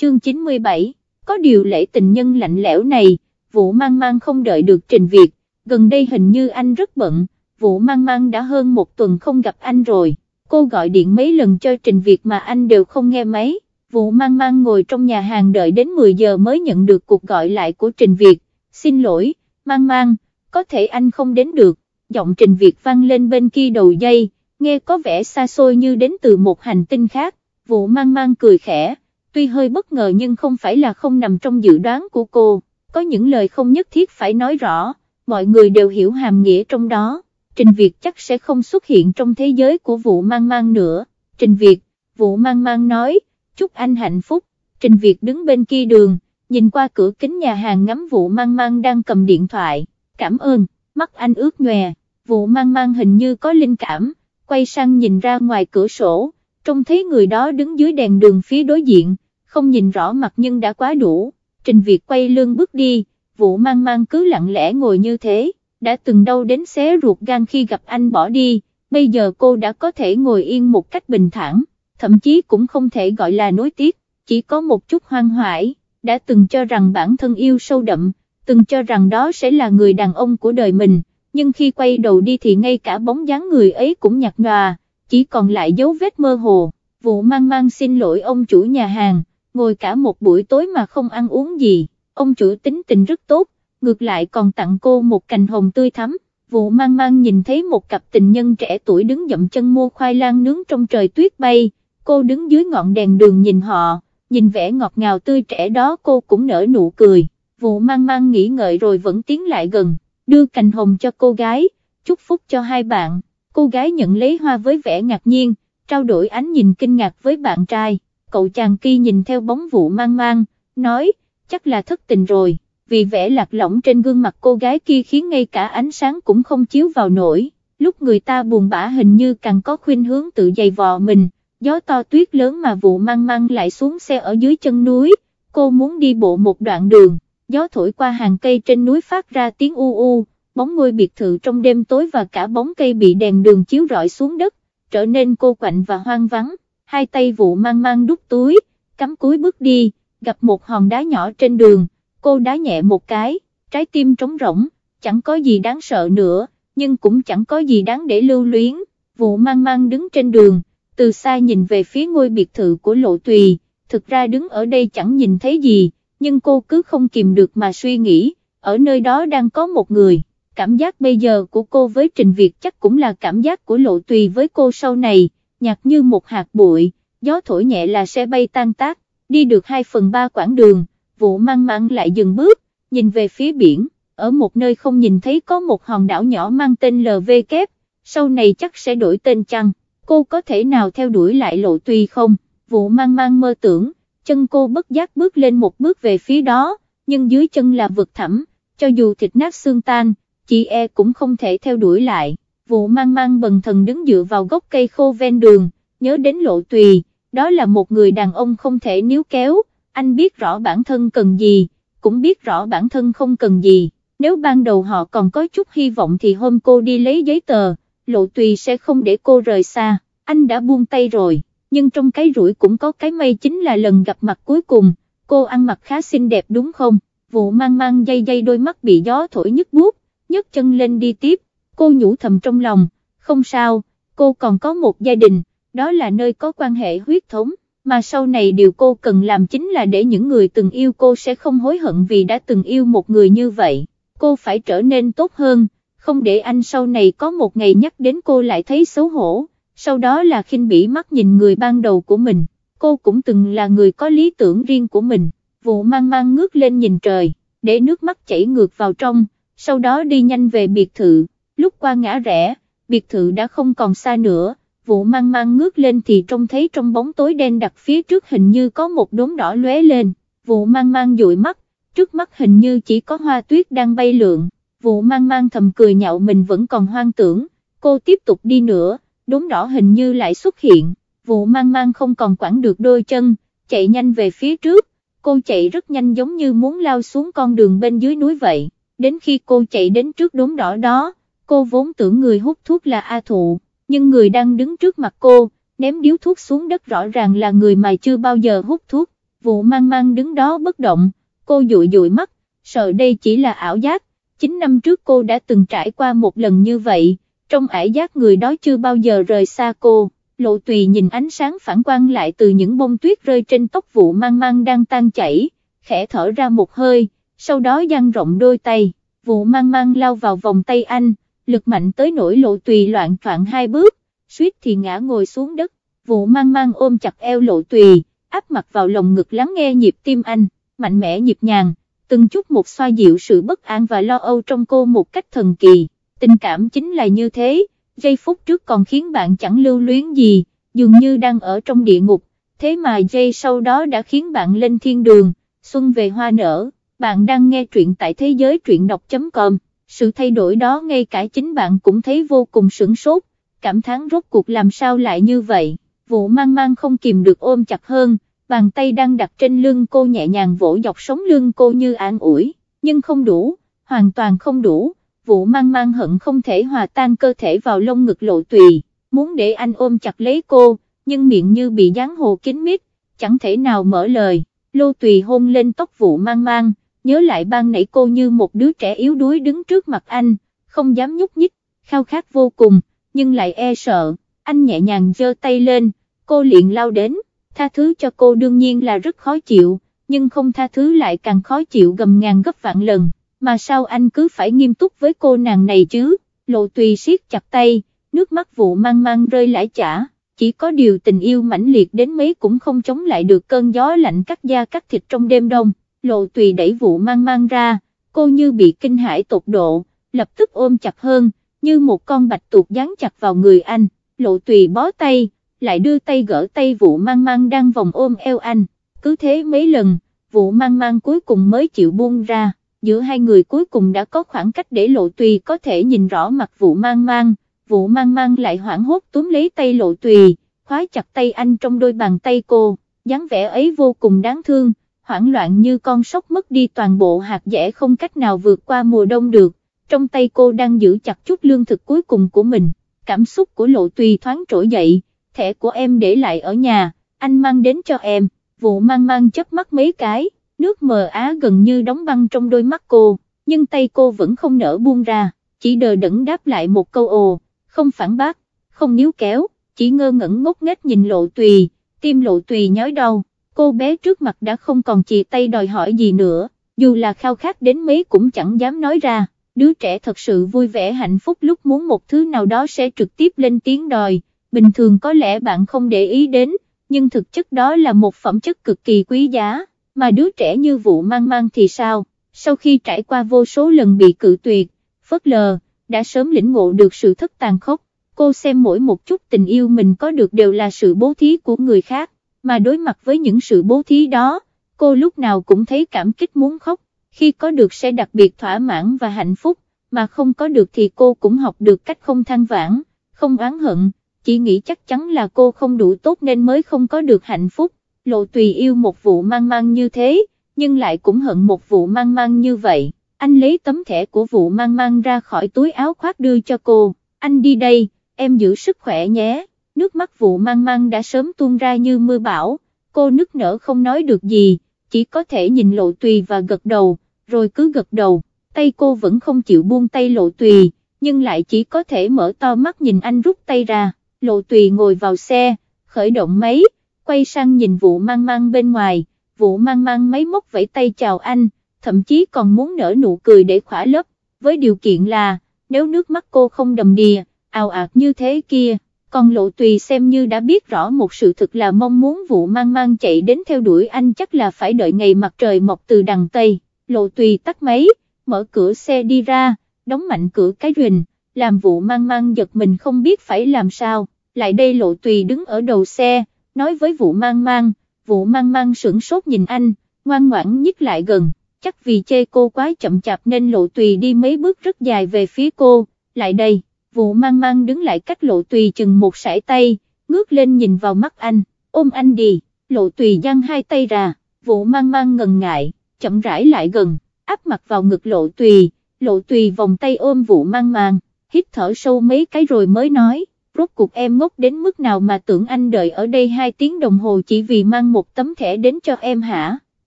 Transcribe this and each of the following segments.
chương 97, có điều lễ tình nhân lạnh lẽo này, vụ mang mang không đợi được trình việc, gần đây hình như anh rất bận, vụ mang mang đã hơn một tuần không gặp anh rồi, cô gọi điện mấy lần cho trình việc mà anh đều không nghe máy, vụ mang mang ngồi trong nhà hàng đợi đến 10 giờ mới nhận được cuộc gọi lại của trình việc, xin lỗi, mang mang, có thể anh không đến được, giọng trình việc vang lên bên kia đầu dây, nghe có vẻ xa xôi như đến từ một hành tinh khác, vụ mang mang cười khẽ, tuy hơi bất ngờ nhưng không phải là không nằm trong dự đoán của cô, có những lời không nhất thiết phải nói rõ, mọi người đều hiểu hàm nghĩa trong đó, Trình Việt chắc sẽ không xuất hiện trong thế giới của vụ mang mang nữa, Trình Việt, vụ mang mang nói, chúc anh hạnh phúc, Trình Việt đứng bên kia đường, nhìn qua cửa kính nhà hàng ngắm vụ mang mang đang cầm điện thoại, cảm ơn, mắt anh ướt nhòe, vụ mang mang hình như có linh cảm, quay sang nhìn ra ngoài cửa sổ, trông thấy người đó đứng dưới đèn đường phía đối diện, không nhìn rõ mặt nhưng đã quá đủ, Trình Việt quay lưng bước đi, vụ mang mang cứ lặng lẽ ngồi như thế, đã từng đau đến xé ruột gan khi gặp anh bỏ đi, bây giờ cô đã có thể ngồi yên một cách bình thản, thậm chí cũng không thể gọi là nối tiếc, chỉ có một chút hoang hoải, đã từng cho rằng bản thân yêu sâu đậm, từng cho rằng đó sẽ là người đàn ông của đời mình, nhưng khi quay đầu đi thì ngay cả bóng dáng người ấy cũng nhạt nhòa, chỉ còn lại dấu vết mơ hồ, vụ mang mang xin lỗi ông chủ nhà hàng, ngồi cả một buổi tối mà không ăn uống gì, ông chủ tính tình rất tốt, ngược lại còn tặng cô một cành hồng tươi thắm, vụ mang mang nhìn thấy một cặp tình nhân trẻ tuổi đứng dậm chân mua khoai lang nướng trong trời tuyết bay, cô đứng dưới ngọn đèn đường nhìn họ, nhìn vẻ ngọt ngào tươi trẻ đó cô cũng nở nụ cười, vụ mang mang nghĩ ngợi rồi vẫn tiến lại gần, đưa cành hồng cho cô gái, chúc phúc cho hai bạn, cô gái nhận lấy hoa với vẻ ngạc nhiên, trao đổi ánh nhìn kinh ngạc với bạn trai, cậu chàng kia nhìn theo bóng vụ mang mang, nói, chắc là thất tình rồi, vì vẻ lạc lõng trên gương mặt cô gái kia khiến ngay cả ánh sáng cũng không chiếu vào nổi, lúc người ta buồn bã hình như càng có khuynh hướng tự dày vò mình, gió to tuyết lớn mà vụ mang mang lại xuống xe ở dưới chân núi, cô muốn đi bộ một đoạn đường, gió thổi qua hàng cây trên núi phát ra tiếng u u, bóng ngôi biệt thự trong đêm tối và cả bóng cây bị đèn đường chiếu rọi xuống đất, trở nên cô quạnh và hoang vắng, hai tay vụ mang mang đút túi, cắm cúi bước đi, gặp một hòn đá nhỏ trên đường, cô đá nhẹ một cái, trái tim trống rỗng, chẳng có gì đáng sợ nữa, nhưng cũng chẳng có gì đáng để lưu luyến, vụ mang mang đứng trên đường, từ xa nhìn về phía ngôi biệt thự của lộ tùy, thực ra đứng ở đây chẳng nhìn thấy gì, nhưng cô cứ không kìm được mà suy nghĩ, ở nơi đó đang có một người, cảm giác bây giờ của cô với Trình Việt chắc cũng là cảm giác của lộ tùy với cô sau này, nhạt như một hạt bụi, gió thổi nhẹ là sẽ bay tan tác, đi được 2 phần 3 quãng đường, vụ mang mang lại dừng bước, nhìn về phía biển, ở một nơi không nhìn thấy có một hòn đảo nhỏ mang tên LV kép, sau này chắc sẽ đổi tên chăng, cô có thể nào theo đuổi lại lộ tùy không, vụ mang mang mơ tưởng, chân cô bất giác bước lên một bước về phía đó, nhưng dưới chân là vực thẳm, cho dù thịt nát xương tan, chị e cũng không thể theo đuổi lại, vụ mang mang bần thần đứng dựa vào gốc cây khô ven đường, nhớ đến lộ tùy, đó là một người đàn ông không thể níu kéo, anh biết rõ bản thân cần gì, cũng biết rõ bản thân không cần gì, nếu ban đầu họ còn có chút hy vọng thì hôm cô đi lấy giấy tờ, lộ tùy sẽ không để cô rời xa, anh đã buông tay rồi, nhưng trong cái rủi cũng có cái may chính là lần gặp mặt cuối cùng, cô ăn mặc khá xinh đẹp đúng không, vụ mang mang dây dây đôi mắt bị gió thổi nhức bút, nhấc chân lên đi tiếp, cô nhủ thầm trong lòng, không sao, cô còn có một gia đình, đó là nơi có quan hệ huyết thống, mà sau này điều cô cần làm chính là để những người từng yêu cô sẽ không hối hận vì đã từng yêu một người như vậy, cô phải trở nên tốt hơn, không để anh sau này có một ngày nhắc đến cô lại thấy xấu hổ, sau đó là khinh bỉ mắt nhìn người ban đầu của mình, cô cũng từng là người có lý tưởng riêng của mình, vụ mang mang ngước lên nhìn trời, để nước mắt chảy ngược vào trong, sau đó đi nhanh về biệt thự, lúc qua ngã rẽ, biệt thự đã không còn xa nữa, vụ mang mang ngước lên thì trông thấy trong bóng tối đen đặc phía trước hình như có một đốm đỏ lóe lên, vụ mang mang dụi mắt, trước mắt hình như chỉ có hoa tuyết đang bay lượn, vụ mang mang thầm cười nhạo mình vẫn còn hoang tưởng, cô tiếp tục đi nữa, đốm đỏ hình như lại xuất hiện, vụ mang mang không còn quản được đôi chân, chạy nhanh về phía trước, cô chạy rất nhanh giống như muốn lao xuống con đường bên dưới núi vậy, đến khi cô chạy đến trước đốm đỏ đó, cô vốn tưởng người hút thuốc là A Thụ, nhưng người đang đứng trước mặt cô, ném điếu thuốc xuống đất rõ ràng là người mà chưa bao giờ hút thuốc, vụ mang mang đứng đó bất động, cô dụi dụi mắt, sợ đây chỉ là ảo giác, 9 năm trước cô đã từng trải qua một lần như vậy, trong ảo giác người đó chưa bao giờ rời xa cô, lộ tùy nhìn ánh sáng phản quang lại từ những bông tuyết rơi trên tóc vụ mang mang đang tan chảy, khẽ thở ra một hơi, sau đó dang rộng đôi tay, vụ mang mang lao vào vòng tay anh, lực mạnh tới nỗi lộ tùy loạn troạn hai bước, suýt thì ngã ngồi xuống đất, vụ mang mang ôm chặt eo lộ tùy, áp mặt vào lồng ngực lắng nghe nhịp tim anh, mạnh mẽ nhịp nhàng, từng chút một xoa dịu sự bất an và lo âu trong cô một cách thần kỳ, tình cảm chính là như thế, giây phút trước còn khiến bạn chẳng lưu luyến gì, dường như đang ở trong địa ngục, thế mà giây sau đó đã khiến bạn lên thiên đường, xuân về hoa nở, bạn đang nghe truyện tại thế giới truyện đọc.com, sự thay đổi đó ngay cả chính bạn cũng thấy vô cùng sửng sốt, cảm thán rốt cuộc làm sao lại như vậy, vụ mang mang không kìm được ôm chặt hơn, bàn tay đang đặt trên lưng cô nhẹ nhàng vỗ dọc sống lưng cô như an ủi, nhưng không đủ, hoàn toàn không đủ, vụ mang mang hận không thể hòa tan cơ thể vào lông ngực lộ tùy, muốn để anh ôm chặt lấy cô, nhưng miệng như bị dán hồ kín mít, chẳng thể nào mở lời, lô tùy hôn lên tóc vụ mang mang, nhớ lại ban nãy cô như một đứa trẻ yếu đuối đứng trước mặt anh, không dám nhúc nhích, khao khát vô cùng, nhưng lại e sợ, anh nhẹ nhàng giơ tay lên, cô liền lao đến. Tha thứ cho cô đương nhiên là rất khó chịu, nhưng không tha thứ lại càng khó chịu gầm ngàn gấp vạn lần, mà sao anh cứ phải nghiêm túc với cô nàng này chứ, lộ tùy siết chặt tay, nước mắt vụ mang mang rơi lãi chả, chỉ có điều tình yêu mãnh liệt đến mấy cũng không chống lại được cơn gió lạnh cắt da cắt thịt trong đêm đông, lộ tùy đẩy vụ mang mang ra, cô như bị kinh hãi tột độ, lập tức ôm chặt hơn, như một con bạch tuộc dán chặt vào người anh, lộ tùy bó tay, lại đưa tay gỡ tay vụ mang mang đang vòng ôm eo anh, cứ thế mấy lần, vụ mang mang cuối cùng mới chịu buông ra, giữa hai người cuối cùng đã có khoảng cách để lộ tùy có thể nhìn rõ mặt vụ mang mang, vụ mang mang lại hoảng hốt túm lấy tay lộ tùy, khóa chặt tay anh trong đôi bàn tay cô, dáng vẻ ấy vô cùng đáng thương, hoảng loạn như con sóc mất đi toàn bộ hạt dẻ không cách nào vượt qua mùa đông được, trong tay cô đang giữ chặt chút lương thực cuối cùng của mình, cảm xúc của lộ tùy thoáng trỗi dậy, thẻ của em để lại ở nhà, anh mang đến cho em, vụ mang mang chớp mắt mấy cái, nước mờ á gần như đóng băng trong đôi mắt cô, nhưng tay cô vẫn không nở buông ra, chỉ đờ đẫn đáp lại một câu ồ, không phản bác, không níu kéo, chỉ ngơ ngẩn ngốc nghếch nhìn lộ tùy, tim lộ tùy nhói đau, cô bé trước mặt đã không còn chì tay đòi hỏi gì nữa, dù là khao khát đến mấy cũng chẳng dám nói ra, đứa trẻ thật sự vui vẻ hạnh phúc lúc muốn một thứ nào đó sẽ trực tiếp lên tiếng đòi, bình thường có lẽ bạn không để ý đến, nhưng thực chất đó là một phẩm chất cực kỳ quý giá, mà đứa trẻ như vụ mang mang thì sao, sau khi trải qua vô số lần bị cự tuyệt, phớt lờ, đã sớm lĩnh ngộ được sự thất tàn khốc, cô xem mỗi một chút tình yêu mình có được đều là sự bố thí của người khác, mà đối mặt với những sự bố thí đó, cô lúc nào cũng thấy cảm kích muốn khóc, khi có được sẽ đặc biệt thỏa mãn và hạnh phúc, mà không có được thì cô cũng học được cách không than vãn, không oán hận. Chỉ nghĩ chắc chắn là cô không đủ tốt nên mới không có được hạnh phúc, lộ tùy yêu một vụ mang mang như thế, nhưng lại cũng hận một vụ mang mang như vậy, anh lấy tấm thẻ của vụ mang mang ra khỏi túi áo khoác đưa cho cô, anh đi đây, em giữ sức khỏe nhé, nước mắt vụ mang mang đã sớm tuôn ra như mưa bão, cô nức nở không nói được gì, chỉ có thể nhìn lộ tùy và gật đầu, rồi cứ gật đầu, tay cô vẫn không chịu buông tay lộ tùy, nhưng lại chỉ có thể mở to mắt nhìn anh rút tay ra. Lộ tùy ngồi vào xe, khởi động máy, quay sang nhìn vụ mang mang bên ngoài, vụ mang mang máy móc vẫy tay chào anh, thậm chí còn muốn nở nụ cười để khỏa lấp, với điều kiện là, nếu nước mắt cô không đầm đìa, ào ạt như thế kia, còn lộ tùy xem như đã biết rõ một sự thực là mong muốn vụ mang mang chạy đến theo đuổi anh chắc là phải đợi ngày mặt trời mọc từ đằng Tây, lộ tùy tắt máy, mở cửa xe đi ra, đóng mạnh cửa cái rình, làm vụ mang mang giật mình không biết phải làm sao. Lại đây lộ tùy đứng ở đầu xe, nói với vụ mang mang, vụ mang mang sửng sốt nhìn anh, ngoan ngoãn nhích lại gần, chắc vì chê cô quá chậm chạp nên lộ tùy đi mấy bước rất dài về phía cô, lại đây, vụ mang mang đứng lại cách lộ tùy chừng một sải tay, ngước lên nhìn vào mắt anh, ôm anh đi, lộ tùy giang hai tay ra, vụ mang mang ngần ngại, chậm rãi lại gần, áp mặt vào ngực lộ tùy, lộ tùy vòng tay ôm vụ mang mang, hít thở sâu mấy cái rồi mới nói rốt cuộc em ngốc đến mức nào mà tưởng anh đợi ở đây hai tiếng đồng hồ chỉ vì mang một tấm thẻ đến cho em hả,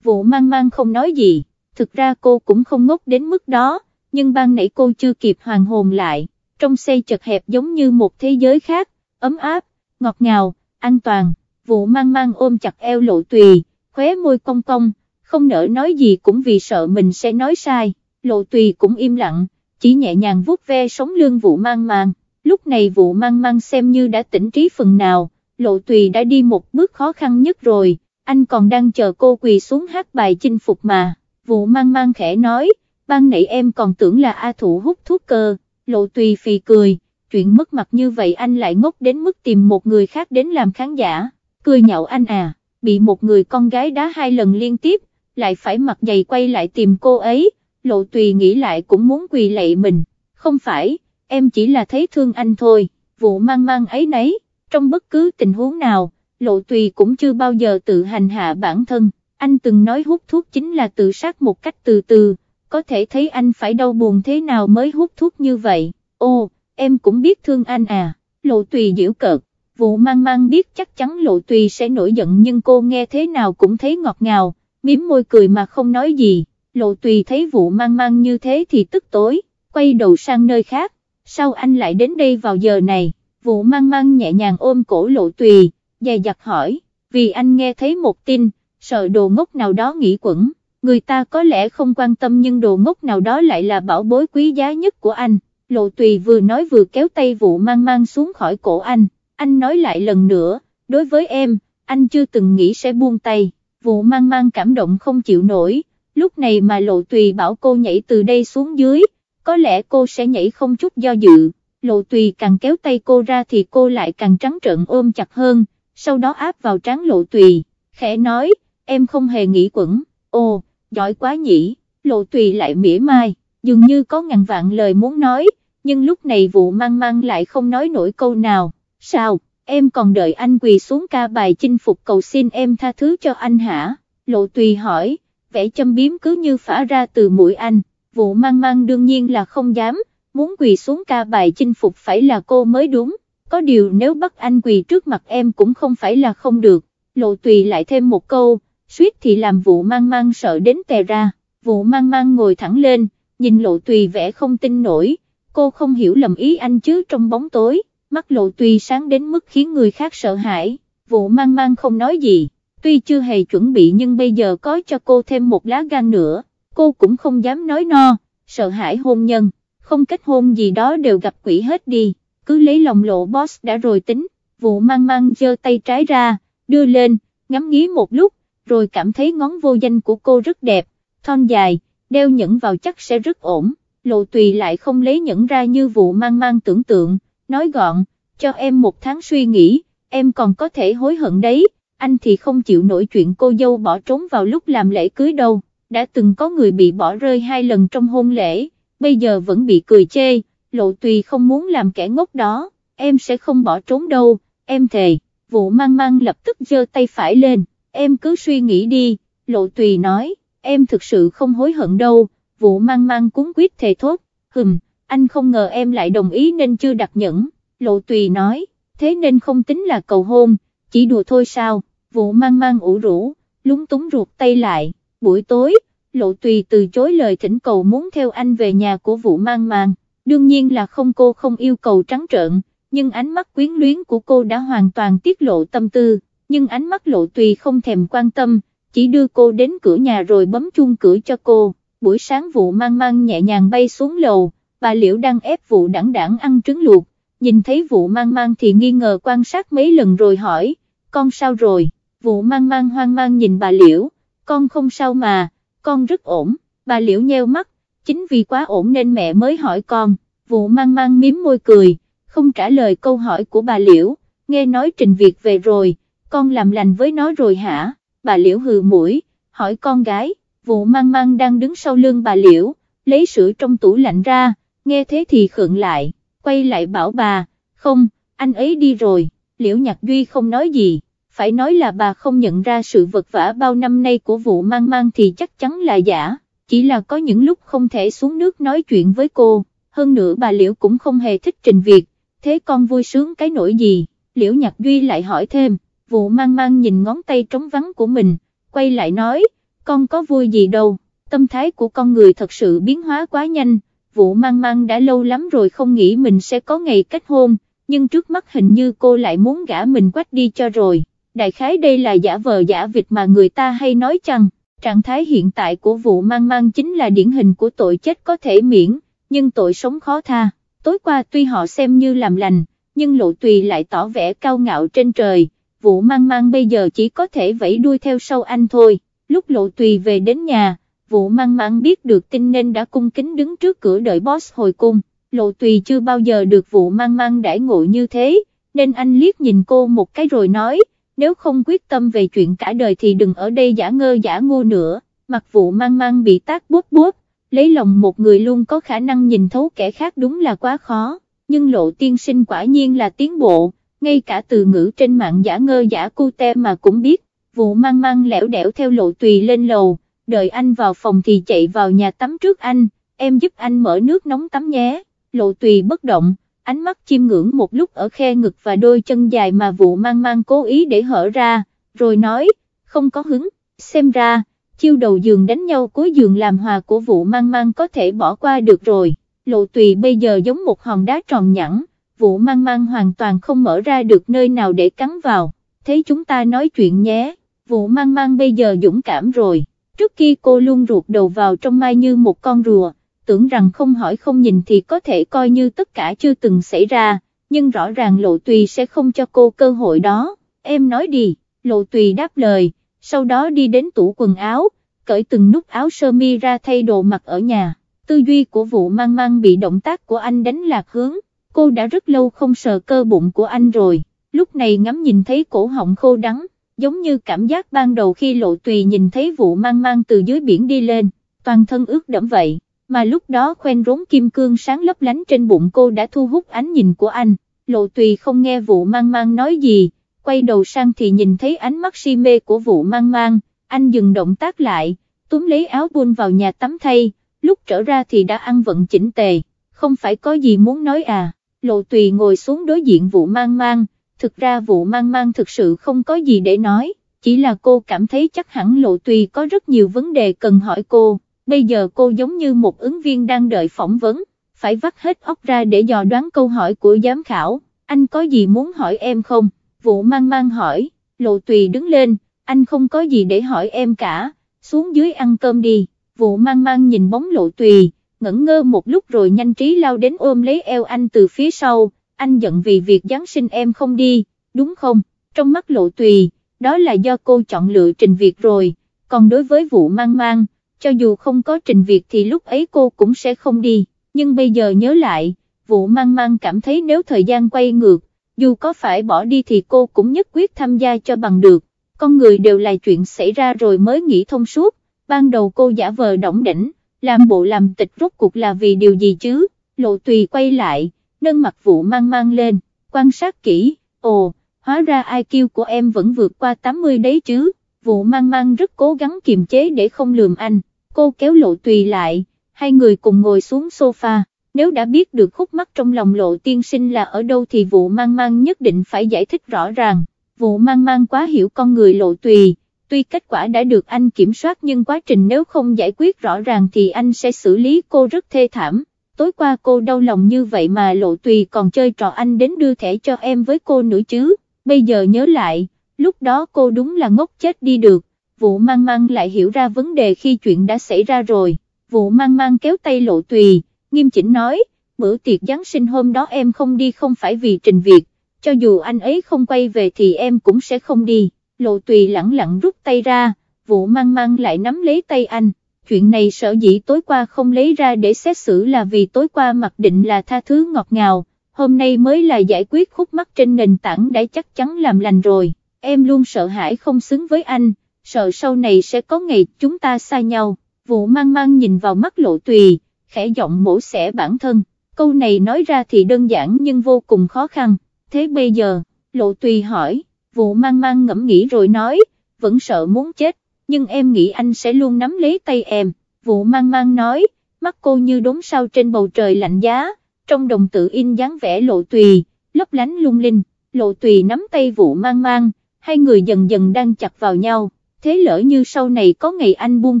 vụ mang mang không nói gì, thực ra cô cũng không ngốc đến mức đó, nhưng ban nãy cô chưa kịp hoàn hồn lại, trong xe chật hẹp giống như một thế giới khác, ấm áp, ngọt ngào, an toàn, vụ mang mang ôm chặt eo lộ tùy, khóe môi cong cong, không nỡ nói gì cũng vì sợ mình sẽ nói sai, lộ tùy cũng im lặng, chỉ nhẹ nhàng vuốt ve sống lưng vụ mang mang, lúc này vụ mang mang xem như đã tỉnh trí phần nào, lộ tùy đã đi một bước khó khăn nhất rồi, anh còn đang chờ cô quỳ xuống hát bài chinh phục mà, vụ mang mang khẽ nói, ban nãy em còn tưởng là A Thủ hút thuốc cơ, lộ tùy phì cười, chuyện mất mặt như vậy anh lại ngốc đến mức tìm một người khác đến làm khán giả, cười nhạo anh à, bị một người con gái đá hai lần liên tiếp, lại phải mặt dày quay lại tìm cô ấy, lộ tùy nghĩ lại cũng muốn quỳ lạy mình, không phải, em chỉ là thấy thương anh thôi, vụ mang mang ấy nấy, trong bất cứ tình huống nào, lộ tùy cũng chưa bao giờ tự hành hạ bản thân, anh từng nói hút thuốc chính là tự sát một cách từ từ, có thể thấy anh phải đau buồn thế nào mới hút thuốc như vậy, ô, em cũng biết thương anh à, lộ tùy giễu cợt, vụ mang mang biết chắc chắn lộ tùy sẽ nổi giận nhưng cô nghe thế nào cũng thấy ngọt ngào, miếm môi cười mà không nói gì, lộ tùy thấy vụ mang mang như thế thì tức tối, quay đầu sang nơi khác, sao anh lại đến đây vào giờ này, vụ mang mang nhẹ nhàng ôm cổ lộ tùy, dè dặt hỏi, vì anh nghe thấy một tin, sợ đồ ngốc nào đó nghĩ quẩn, người ta có lẽ không quan tâm nhưng đồ ngốc nào đó lại là bảo bối quý giá nhất của anh, lộ tùy vừa nói vừa kéo tay vụ mang mang xuống khỏi cổ anh, anh nói lại lần nữa, đối với em, anh chưa từng nghĩ sẽ buông tay, vụ mang mang cảm động không chịu nổi, lúc này mà lộ tùy bảo cô nhảy từ đây xuống dưới, có lẽ cô sẽ nhảy không chút do dự, lộ tùy càng kéo tay cô ra thì cô lại càng trắng trợn ôm chặt hơn, sau đó áp vào trán lộ tùy, khẽ nói, em không hề nghĩ quẩn, ồ, giỏi quá nhỉ, lộ tùy lại mỉa mai, dường như có ngàn vạn lời muốn nói, nhưng lúc này vụ mang mang lại không nói nổi câu nào, sao, em còn đợi anh quỳ xuống ca bài chinh phục cầu xin em tha thứ cho anh hả, lộ tùy hỏi, vẻ châm biếm cứ như phả ra từ mũi anh, vụ mang mang đương nhiên là không dám, muốn quỳ xuống ca bài chinh phục phải là cô mới đúng, có điều nếu bắt anh quỳ trước mặt em cũng không phải là không được, lộ tùy lại thêm một câu, suýt thì làm vụ mang mang sợ đến tè ra, vụ mang mang ngồi thẳng lên, nhìn lộ tùy vẻ không tin nổi, cô không hiểu lầm ý anh chứ trong bóng tối, mắt lộ tùy sáng đến mức khiến người khác sợ hãi, vụ mang mang không nói gì, tuy chưa hề chuẩn bị nhưng bây giờ có cho cô thêm một lá gan nữa, cô cũng không dám nói no, sợ hãi hôn nhân, không kết hôn gì đó đều gặp quỷ hết đi, cứ lấy lòng lộ boss đã rồi tính, vụ mang mang giơ tay trái ra, đưa lên, ngắm nghí một lúc, rồi cảm thấy ngón vô danh của cô rất đẹp, thon dài, đeo nhẫn vào chắc sẽ rất ổn, lộ tùy lại không lấy nhẫn ra như vụ mang mang tưởng tượng, nói gọn, cho em một tháng suy nghĩ, em còn có thể hối hận đấy, anh thì không chịu nổi chuyện cô dâu bỏ trốn vào lúc làm lễ cưới đâu, đã từng có người bị bỏ rơi hai lần trong hôn lễ, bây giờ vẫn bị cười chê, lộ tùy không muốn làm kẻ ngốc đó, em sẽ không bỏ trốn đâu, em thề, vụ mang mang lập tức giơ tay phải lên, em cứ suy nghĩ đi, lộ tùy nói, em thực sự không hối hận đâu, vụ mang mang cúng quyết thề thốt, hừm, anh không ngờ em lại đồng ý nên chưa đặt nhẫn, lộ tùy nói, thế nên không tính là cầu hôn, chỉ đùa thôi sao, vụ mang mang ủ rũ, lúng túng ruột tay lại, buổi tối, lộ tùy từ chối lời thỉnh cầu muốn theo anh về nhà của vụ mang mang, đương nhiên là không cô không yêu cầu trắng trợn, nhưng ánh mắt quyến luyến của cô đã hoàn toàn tiết lộ tâm tư, nhưng ánh mắt lộ tùy không thèm quan tâm, chỉ đưa cô đến cửa nhà rồi bấm chuông cửa cho cô, buổi sáng vụ mang mang nhẹ nhàng bay xuống lầu, bà Liễu đang ép vụ đẳng đẳng ăn trứng luộc, nhìn thấy vụ mang mang thì nghi ngờ quan sát mấy lần rồi hỏi, con sao rồi, vụ mang mang hoang mang nhìn bà Liễu, con không sao mà, con rất ổn, bà Liễu nheo mắt, chính vì quá ổn nên mẹ mới hỏi con, vụ mang mang miếm môi cười, không trả lời câu hỏi của bà Liễu, nghe nói Trình Việt về rồi, con làm lành với nó rồi hả, bà Liễu hừ mũi, hỏi con gái, vụ mang mang đang đứng sau lưng bà Liễu, lấy sữa trong tủ lạnh ra, nghe thế thì khượng lại, quay lại bảo bà, không, anh ấy đi rồi, Liễu Nhạc Duy không nói gì, phải nói là bà không nhận ra sự vật vả bao năm nay của vụ mang mang thì chắc chắn là giả, chỉ là có những lúc không thể xuống nước nói chuyện với cô, hơn nữa bà Liễu cũng không hề thích trình việc, thế con vui sướng cái nỗi gì, liễu nhạc duy lại hỏi thêm, vụ mang mang nhìn ngón tay trống vắng của mình, quay lại nói, con có vui gì đâu, tâm thái của con người thật sự biến hóa quá nhanh, vụ mang mang đã lâu lắm rồi không nghĩ mình sẽ có ngày kết hôn, nhưng trước mắt hình như cô lại muốn gả mình quách đi cho rồi, đại khái đây là giả vờ giả vịt mà người ta hay nói chăng, trạng thái hiện tại của vụ mang mang chính là điển hình của tội chết có thể miễn, nhưng tội sống khó tha, tối qua tuy họ xem như làm lành, nhưng lộ tùy lại tỏ vẻ cao ngạo trên trời, vụ mang mang bây giờ chỉ có thể vẫy đuôi theo sau anh thôi, lúc lộ tùy về đến nhà, vụ mang mang biết được tin nên đã cung kính đứng trước cửa đợi boss hồi cung, lộ tùy chưa bao giờ được vụ mang mang đãi ngộ như thế, nên anh liếc nhìn cô một cái rồi nói, nếu không quyết tâm về chuyện cả đời thì đừng ở đây giả ngơ giả ngu nữa, mặt vụ mang mang bị tác bút bút, lấy lòng một người luôn có khả năng nhìn thấu kẻ khác đúng là quá khó, nhưng lộ tiên sinh quả nhiên là tiến bộ, ngay cả từ ngữ trên mạng giả ngơ giả cu te mà cũng biết, vụ mang mang lẻo đẻo theo lộ tùy lên lầu, đợi anh vào phòng thì chạy vào nhà tắm trước anh, em giúp anh mở nước nóng tắm nhé, lộ tùy bất động, ánh mắt chiêm ngưỡng một lúc ở khe ngực và đôi chân dài mà vụ mang mang cố ý để hở ra, rồi nói, không có hứng, xem ra, chiêu đầu giường đánh nhau cuối giường làm hòa của vụ mang mang có thể bỏ qua được rồi, lộ tùy bây giờ giống một hòn đá tròn nhẵn, vụ mang mang hoàn toàn không mở ra được nơi nào để cắn vào, thế chúng ta nói chuyện nhé, vụ mang mang bây giờ dũng cảm rồi, trước khi cô luôn ruột đầu vào trong mai như một con rùa, tưởng rằng không hỏi không nhìn thì có thể coi như tất cả chưa từng xảy ra, nhưng rõ ràng lộ tùy sẽ không cho cô cơ hội đó, em nói đi, lộ tùy đáp lời, sau đó đi đến tủ quần áo, cởi từng nút áo sơ mi ra thay đồ mặc ở nhà, tư duy của vụ mang mang bị động tác của anh đánh lạc hướng, cô đã rất lâu không sờ cơ bụng của anh rồi, lúc này ngắm nhìn thấy cổ họng khô đắng, giống như cảm giác ban đầu khi lộ tùy nhìn thấy vụ mang mang từ dưới biển đi lên, toàn thân ướt đẫm vậy, mà lúc đó khoen rốn kim cương sáng lấp lánh trên bụng cô đã thu hút ánh nhìn của anh, lộ tùy không nghe vụ mang mang nói gì, quay đầu sang thì nhìn thấy ánh mắt si mê của vụ mang mang, anh dừng động tác lại, túm lấy áo buôn vào nhà tắm thay, lúc trở ra thì đã ăn vận chỉnh tề, không phải có gì muốn nói à, lộ tùy ngồi xuống đối diện vụ mang mang, thực ra vụ mang mang thực sự không có gì để nói, chỉ là cô cảm thấy chắc hẳn lộ tùy có rất nhiều vấn đề cần hỏi cô, bây giờ cô giống như một ứng viên đang đợi phỏng vấn, phải vắt hết óc ra để dò đoán câu hỏi của giám khảo, anh có gì muốn hỏi em không, vụ mang mang hỏi, lộ tùy đứng lên, anh không có gì để hỏi em cả, xuống dưới ăn cơm đi, vụ mang mang nhìn bóng lộ tùy, ngẩn ngơ một lúc rồi nhanh trí lao đến ôm lấy eo anh từ phía sau, anh giận vì việc Giáng sinh em không đi, đúng không, trong mắt lộ tùy, đó là do cô chọn lựa trình việc rồi, còn đối với vụ mang mang, cho dù không có trình việc thì lúc ấy cô cũng sẽ không đi, nhưng bây giờ nhớ lại, vụ mang mang cảm thấy nếu thời gian quay ngược, dù có phải bỏ đi thì cô cũng nhất quyết tham gia cho bằng được, con người đều là chuyện xảy ra rồi mới nghĩ thông suốt, ban đầu cô giả vờ động đỉnh, làm bộ làm tịch rốt cuộc là vì điều gì chứ, lộ tùy quay lại, nâng mặt vụ mang mang lên, quan sát kỹ, ồ, hóa ra IQ của em vẫn vượt qua 80 đấy chứ, vụ mang mang rất cố gắng kiềm chế để không lườm anh, cô kéo lộ tùy lại, hai người cùng ngồi xuống sofa, nếu đã biết được khúc mắc trong lòng lộ tiên sinh là ở đâu thì vụ mang mang nhất định phải giải thích rõ ràng, vụ mang mang quá hiểu con người lộ tùy, tuy kết quả đã được anh kiểm soát nhưng quá trình nếu không giải quyết rõ ràng thì anh sẽ xử lý cô rất thê thảm. Tối qua cô đau lòng như vậy mà lộ tùy còn chơi trò anh đến đưa thẻ cho em với cô nữa chứ, bây giờ nhớ lại, lúc đó cô đúng là ngốc chết đi được, vụ mang mang lại hiểu ra vấn đề khi chuyện đã xảy ra rồi, vụ mang mang kéo tay lộ tùy, nghiêm chỉnh nói, bữa tiệc Giáng sinh hôm đó em không đi không phải vì trình việc, cho dù anh ấy không quay về thì em cũng sẽ không đi, lộ tùy lẳng lặng rút tay ra, vụ mang mang lại nắm lấy tay anh. Chuyện này sở dĩ tối qua không lấy ra để xét xử là vì tối qua mặc định là tha thứ ngọt ngào, hôm nay mới là giải quyết khúc mắc trên nền tảng đã chắc chắn làm lành rồi, em luôn sợ hãi không xứng với anh, sợ sau này sẽ có ngày chúng ta xa nhau, vụ mang mang nhìn vào mắt lộ tùy, khẽ giọng mổ xẻ bản thân, câu này nói ra thì đơn giản nhưng vô cùng khó khăn, thế bây giờ, lộ tùy hỏi, vụ mang mang ngẫm nghĩ rồi nói, vẫn sợ muốn chết nhưng em nghĩ anh sẽ luôn nắm lấy tay em, vụ mang mang nói, mắt cô như đốm sao trên bầu trời lạnh giá, trong đồng tự in dáng vẻ lộ tùy, lấp lánh lung linh, lộ tùy nắm tay vụ mang mang, hai người dần dần đang chặt vào nhau, thế lỡ như sau này có ngày anh buông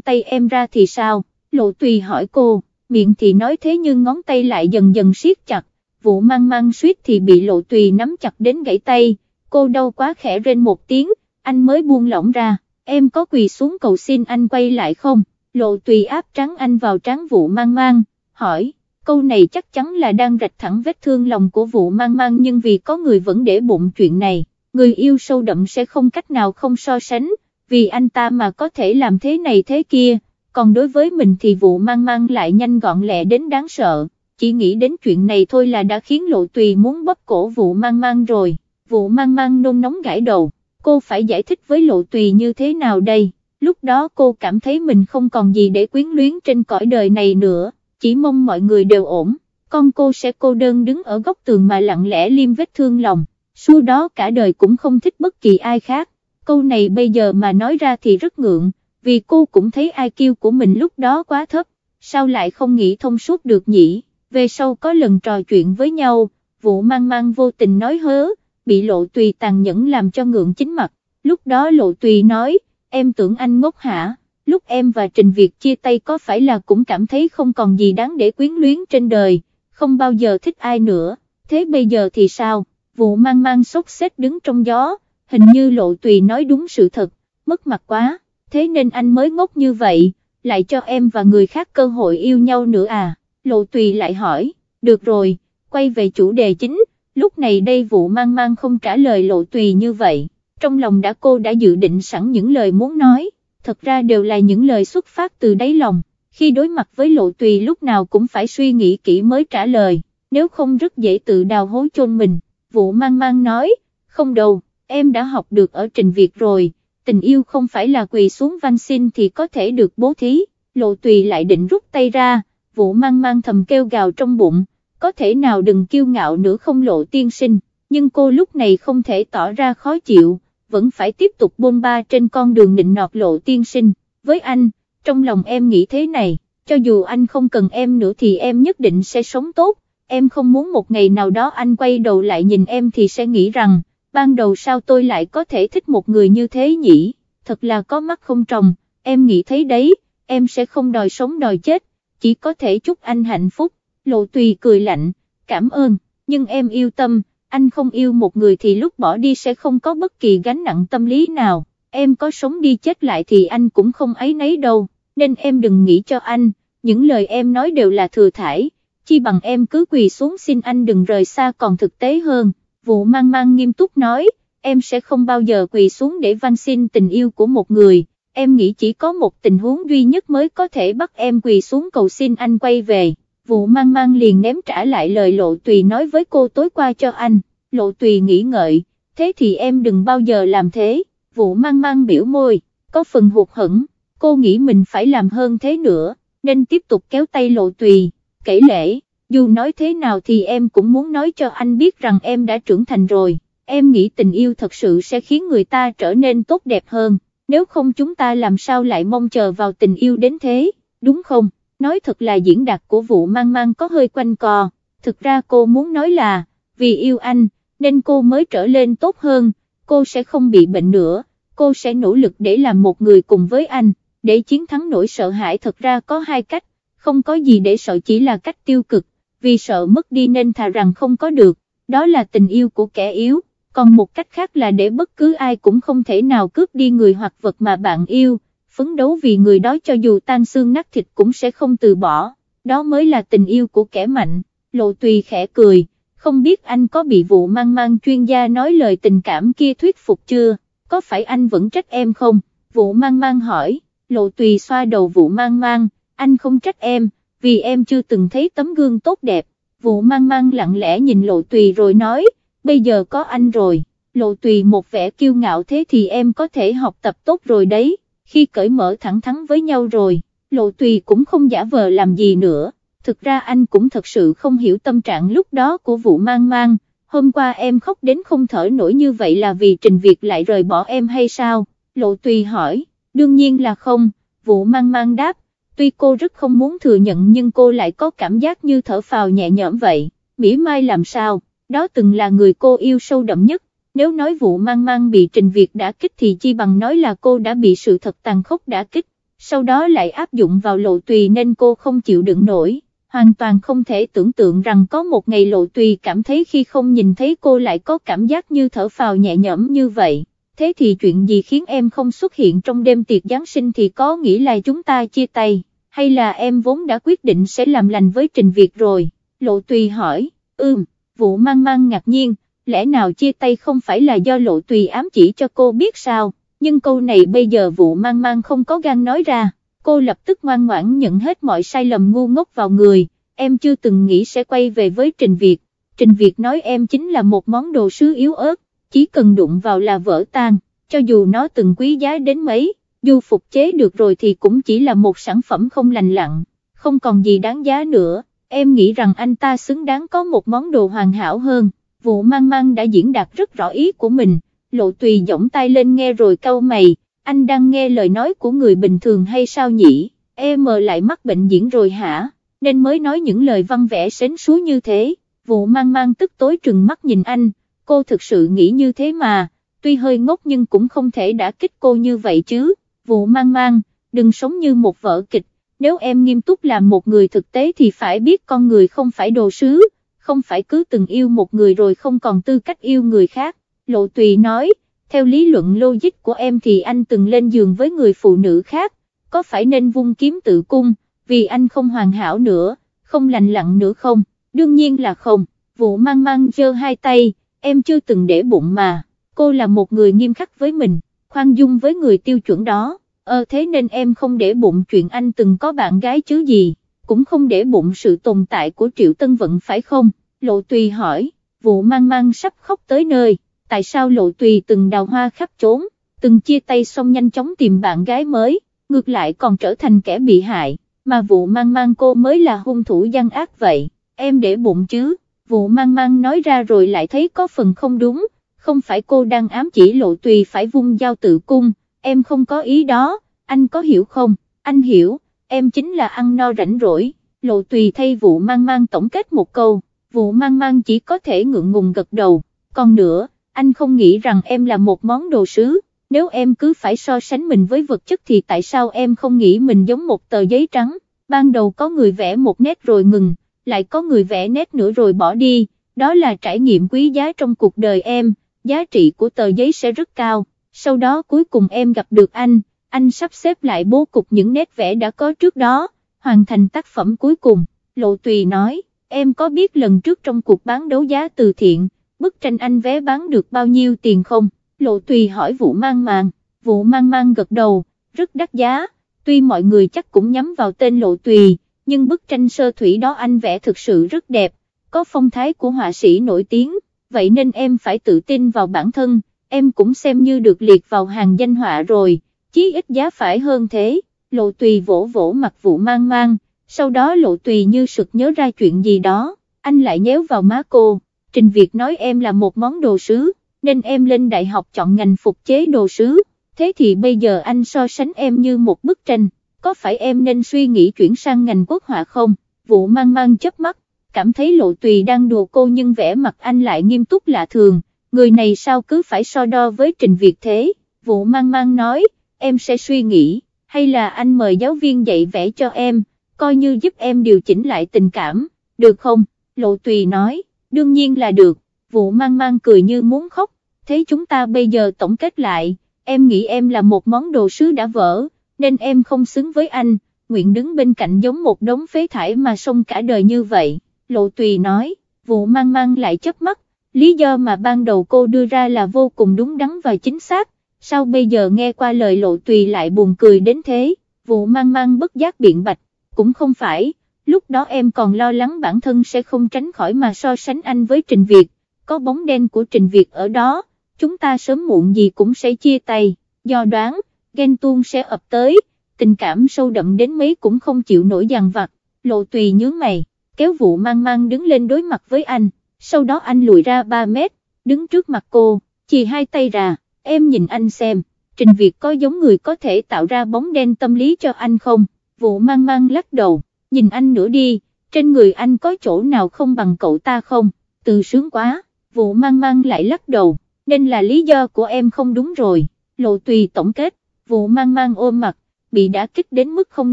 tay em ra thì sao, lộ tùy hỏi cô, miệng thì nói thế nhưng ngón tay lại dần dần siết chặt, vụ mang mang suýt thì bị lộ tùy nắm chặt đến gãy tay, cô đau quá khẽ rên một tiếng, anh mới buông lỏng ra, em có quỳ xuống cầu xin anh quay lại không, lộ tùy áp trắng anh vào trắng vụ mang mang, hỏi, câu này chắc chắn là đang rạch thẳng vết thương lòng của vụ mang mang nhưng vì có người vẫn để bụng chuyện này, người yêu sâu đậm sẽ không cách nào không so sánh, vì anh ta mà có thể làm thế này thế kia, còn đối với mình thì vụ mang mang lại nhanh gọn lẹ đến đáng sợ, chỉ nghĩ đến chuyện này thôi là đã khiến lộ tùy muốn bóp cổ vụ mang mang rồi, vụ mang mang nôn nóng gãi đầu, cô phải giải thích với lộ tùy như thế nào đây, lúc đó cô cảm thấy mình không còn gì để quyến luyến trên cõi đời này nữa chỉ mong mọi người đều ổn, con cô sẽ cô đơn đứng ở góc tường mà lặng lẽ liêm vết thương lòng, sau đó cả đời cũng không thích bất kỳ ai khác, câu này bây giờ mà nói ra thì rất ngượng, vì cô cũng thấy ai của mình lúc đó quá thấp, sao lại không nghĩ thông suốt được nhỉ, về sau có lần trò chuyện với nhau, vụ mang mang vô tình nói hớ, bị lộ tùy tàn nhẫn làm cho ngượng chính mặt, lúc đó lộ tùy nói, em tưởng anh ngốc hả? lúc em và Trình Việt chia tay có phải là cũng cảm thấy không còn gì đáng để quyến luyến trên đời, không bao giờ thích ai nữa, thế bây giờ thì sao, vụ mang mang sốt xếp đứng trong gió, hình như lộ tùy nói đúng sự thật, mất mặt quá, thế nên anh mới ngốc như vậy, lại cho em và người khác cơ hội yêu nhau nữa à, lộ tùy lại hỏi, được rồi, quay về chủ đề chính, lúc này đây vụ mang mang không trả lời lộ tùy như vậy, trong lòng đã cô đã dự định sẵn những lời muốn nói. Thật ra đều là những lời xuất phát từ đáy lòng, khi đối mặt với lộ tùy lúc nào cũng phải suy nghĩ kỹ mới trả lời, nếu không rất dễ tự đào hố chôn mình, vụ mang mang nói, không đâu, em đã học được ở trình Việt rồi, tình yêu không phải là quỳ xuống van xin thì có thể được bố thí, lộ tùy lại định rút tay ra, vụ mang mang thầm kêu gào trong bụng, có thể nào đừng kiêu ngạo nữa không lộ tiên sinh, nhưng cô lúc này không thể tỏ ra khó chịu vẫn phải tiếp tục bôn ba trên con đường nịnh nọt lộ tiên sinh, với anh, trong lòng em nghĩ thế này, cho dù anh không cần em nữa thì em nhất định sẽ sống tốt, em không muốn một ngày nào đó anh quay đầu lại nhìn em thì sẽ nghĩ rằng, ban đầu sao tôi lại có thể thích một người như thế nhỉ, thật là có mắt không trồng, em nghĩ thấy đấy, em sẽ không đòi sống đòi chết, chỉ có thể chúc anh hạnh phúc, lộ tùy cười lạnh, cảm ơn, nhưng em yêu tâm, anh không yêu một người thì lúc bỏ đi sẽ không có bất kỳ gánh nặng tâm lý nào, em có sống đi chết lại thì anh cũng không ấy nấy đâu, nên em đừng nghĩ cho anh, những lời em nói đều là thừa thải, chi bằng em cứ quỳ xuống xin anh đừng rời xa còn thực tế hơn, vụ mang mang nghiêm túc nói, em sẽ không bao giờ quỳ xuống để van xin tình yêu của một người, em nghĩ chỉ có một tình huống duy nhất mới có thể bắt em quỳ xuống cầu xin anh quay về vụ mang mang liền ném trả lại lời lộ tùy nói với cô tối qua cho anh, lộ tùy nghĩ ngợi, thế thì em đừng bao giờ làm thế, vụ mang mang biểu môi, có phần hụt hẫng, cô nghĩ mình phải làm hơn thế nữa, nên tiếp tục kéo tay lộ tùy, kể lễ, dù nói thế nào thì em cũng muốn nói cho anh biết rằng em đã trưởng thành rồi, em nghĩ tình yêu thật sự sẽ khiến người ta trở nên tốt đẹp hơn, nếu không chúng ta làm sao lại mong chờ vào tình yêu đến thế, đúng không? Nói thật là diễn đạt của vụ mang mang có hơi quanh co, thực ra cô muốn nói là, vì yêu anh, nên cô mới trở lên tốt hơn, cô sẽ không bị bệnh nữa, cô sẽ nỗ lực để làm một người cùng với anh, để chiến thắng nỗi sợ hãi. Thật ra có hai cách, không có gì để sợ chỉ là cách tiêu cực, vì sợ mất đi nên thà rằng không có được, đó là tình yêu của kẻ yếu, còn một cách khác là để bất cứ ai cũng không thể nào cướp đi người hoặc vật mà bạn yêu phấn đấu vì người đó cho dù tan xương nát thịt cũng sẽ không từ bỏ, đó mới là tình yêu của kẻ mạnh, lộ tùy khẽ cười, không biết anh có bị vụ mang mang chuyên gia nói lời tình cảm kia thuyết phục chưa, có phải anh vẫn trách em không, vụ mang mang hỏi, lộ tùy xoa đầu vụ mang mang, anh không trách em, vì em chưa từng thấy tấm gương tốt đẹp, vụ mang mang lặng lẽ nhìn lộ tùy rồi nói, bây giờ có anh rồi, lộ tùy một vẻ kiêu ngạo thế thì em có thể học tập tốt rồi đấy khi cởi mở thẳng thắn với nhau rồi, lộ tùy cũng không giả vờ làm gì nữa, thực ra anh cũng thật sự không hiểu tâm trạng lúc đó của vụ mang mang, hôm qua em khóc đến không thở nổi như vậy là vì Trình Việt lại rời bỏ em hay sao, lộ tùy hỏi, đương nhiên là không, vụ mang mang đáp, tuy cô rất không muốn thừa nhận nhưng cô lại có cảm giác như thở phào nhẹ nhõm vậy, mỉa mai làm sao, đó từng là người cô yêu sâu đậm nhất, nếu nói vụ mang mang bị Trình Việt đã kích thì chi bằng nói là cô đã bị sự thật tàn khốc đã kích, sau đó lại áp dụng vào lộ tùy nên cô không chịu đựng nổi, hoàn toàn không thể tưởng tượng rằng có một ngày lộ tùy cảm thấy khi không nhìn thấy cô lại có cảm giác như thở phào nhẹ nhõm như vậy. Thế thì chuyện gì khiến em không xuất hiện trong đêm tiệc Giáng sinh thì có nghĩa là chúng ta chia tay, hay là em vốn đã quyết định sẽ làm lành với Trình Việt rồi, lộ tùy hỏi, ưm, vụ mang mang ngạc nhiên, lẽ nào chia tay không phải là do lộ tùy ám chỉ cho cô biết sao, nhưng câu này bây giờ vụ mang mang không có gan nói ra, cô lập tức ngoan ngoãn nhận hết mọi sai lầm ngu ngốc vào người, em chưa từng nghĩ sẽ quay về với Trình Việt, Trình Việt nói em chính là một món đồ sứ yếu ớt, chỉ cần đụng vào là vỡ tan, cho dù nó từng quý giá đến mấy, dù phục chế được rồi thì cũng chỉ là một sản phẩm không lành lặn, không còn gì đáng giá nữa, em nghĩ rằng anh ta xứng đáng có một món đồ hoàn hảo hơn vụ mang mang đã diễn đạt rất rõ ý của mình, lộ tùy giỏng tay lên nghe rồi câu mày, anh đang nghe lời nói của người bình thường hay sao nhỉ, em mờ lại mắc bệnh diễn rồi hả, nên mới nói những lời văn vẽ sến súa như thế, vụ mang mang tức tối trừng mắt nhìn anh, cô thực sự nghĩ như thế mà, tuy hơi ngốc nhưng cũng không thể đã kích cô như vậy chứ, vụ mang mang, đừng sống như một vở kịch, nếu em nghiêm túc làm một người thực tế thì phải biết con người không phải đồ sứ không phải cứ từng yêu một người rồi không còn tư cách yêu người khác, Lộ Tùy nói, theo lý luận logic của em thì anh từng lên giường với người phụ nữ khác, có phải nên vung kiếm tự cung, vì anh không hoàn hảo nữa, không lành lặn nữa không, đương nhiên là không, vụ mang mang giơ hai tay, em chưa từng để bụng mà, cô là một người nghiêm khắc với mình, khoan dung với người tiêu chuẩn đó, ờ thế nên em không để bụng chuyện anh từng có bạn gái chứ gì cũng không để bụng sự tồn tại của Triệu Tân Vận phải không, Lộ Tùy hỏi, vụ mang mang sắp khóc tới nơi, tại sao Lộ Tùy từng đào hoa khắp trốn, từng chia tay xong nhanh chóng tìm bạn gái mới, ngược lại còn trở thành kẻ bị hại, mà vụ mang mang cô mới là hung thủ gian ác vậy, em để bụng chứ, vụ mang mang nói ra rồi lại thấy có phần không đúng, không phải cô đang ám chỉ Lộ Tùy phải vung dao tự cung, em không có ý đó, anh có hiểu không, anh hiểu em chính là ăn no rảnh rỗi, lộ tùy thay vụ mang mang tổng kết một câu, vụ mang mang chỉ có thể ngượng ngùng gật đầu, còn nữa, anh không nghĩ rằng em là một món đồ sứ, nếu em cứ phải so sánh mình với vật chất thì tại sao em không nghĩ mình giống một tờ giấy trắng, ban đầu có người vẽ một nét rồi ngừng, lại có người vẽ nét nữa rồi bỏ đi, đó là trải nghiệm quý giá trong cuộc đời em, giá trị của tờ giấy sẽ rất cao, sau đó cuối cùng em gặp được anh, anh sắp xếp lại bố cục những nét vẽ đã có trước đó, hoàn thành tác phẩm cuối cùng, Lộ Tùy nói, em có biết lần trước trong cuộc bán đấu giá từ thiện, bức tranh anh vé bán được bao nhiêu tiền không? Lộ Tùy hỏi vụ mang màng, vụ mang mang gật đầu, rất đắt giá, tuy mọi người chắc cũng nhắm vào tên Lộ Tùy, nhưng bức tranh sơ thủy đó anh vẽ thực sự rất đẹp, có phong thái của họa sĩ nổi tiếng, vậy nên em phải tự tin vào bản thân, em cũng xem như được liệt vào hàng danh họa rồi chí ít giá phải hơn thế, lộ tùy vỗ vỗ mặt vụ mang mang, sau đó lộ tùy như sực nhớ ra chuyện gì đó, anh lại nhéo vào má cô, Trình Việt nói em là một món đồ sứ, nên em lên đại học chọn ngành phục chế đồ sứ, thế thì bây giờ anh so sánh em như một bức tranh, có phải em nên suy nghĩ chuyển sang ngành quốc họa không, vụ mang mang chớp mắt, cảm thấy lộ tùy đang đùa cô nhưng vẻ mặt anh lại nghiêm túc lạ thường, người này sao cứ phải so đo với Trình Việt thế, vụ mang mang nói, em sẽ suy nghĩ, hay là anh mời giáo viên dạy vẽ cho em, coi như giúp em điều chỉnh lại tình cảm, được không? Lộ Tùy nói, đương nhiên là được, vụ mang mang cười như muốn khóc, thế chúng ta bây giờ tổng kết lại, em nghĩ em là một món đồ sứ đã vỡ, nên em không xứng với anh, nguyện đứng bên cạnh giống một đống phế thải mà sống cả đời như vậy, Lộ Tùy nói, vụ mang mang lại chớp mắt, lý do mà ban đầu cô đưa ra là vô cùng đúng đắn và chính xác, sao bây giờ nghe qua lời lộ tùy lại buồn cười đến thế, vụ mang mang bất giác biện bạch, cũng không phải, lúc đó em còn lo lắng bản thân sẽ không tránh khỏi mà so sánh anh với Trình Việt, có bóng đen của Trình Việt ở đó, chúng ta sớm muộn gì cũng sẽ chia tay, do đoán, ghen tuông sẽ ập tới, tình cảm sâu đậm đến mấy cũng không chịu nổi dằn vặt, lộ tùy nhớ mày, kéo vụ mang mang đứng lên đối mặt với anh, sau đó anh lùi ra 3 mét, đứng trước mặt cô, chỉ hai tay ra em nhìn anh xem, Trình Việt có giống người có thể tạo ra bóng đen tâm lý cho anh không, vụ mang mang lắc đầu, nhìn anh nữa đi, trên người anh có chỗ nào không bằng cậu ta không, từ sướng quá, vụ mang mang lại lắc đầu, nên là lý do của em không đúng rồi, lộ tùy tổng kết, vụ mang mang ôm mặt, bị đã kích đến mức không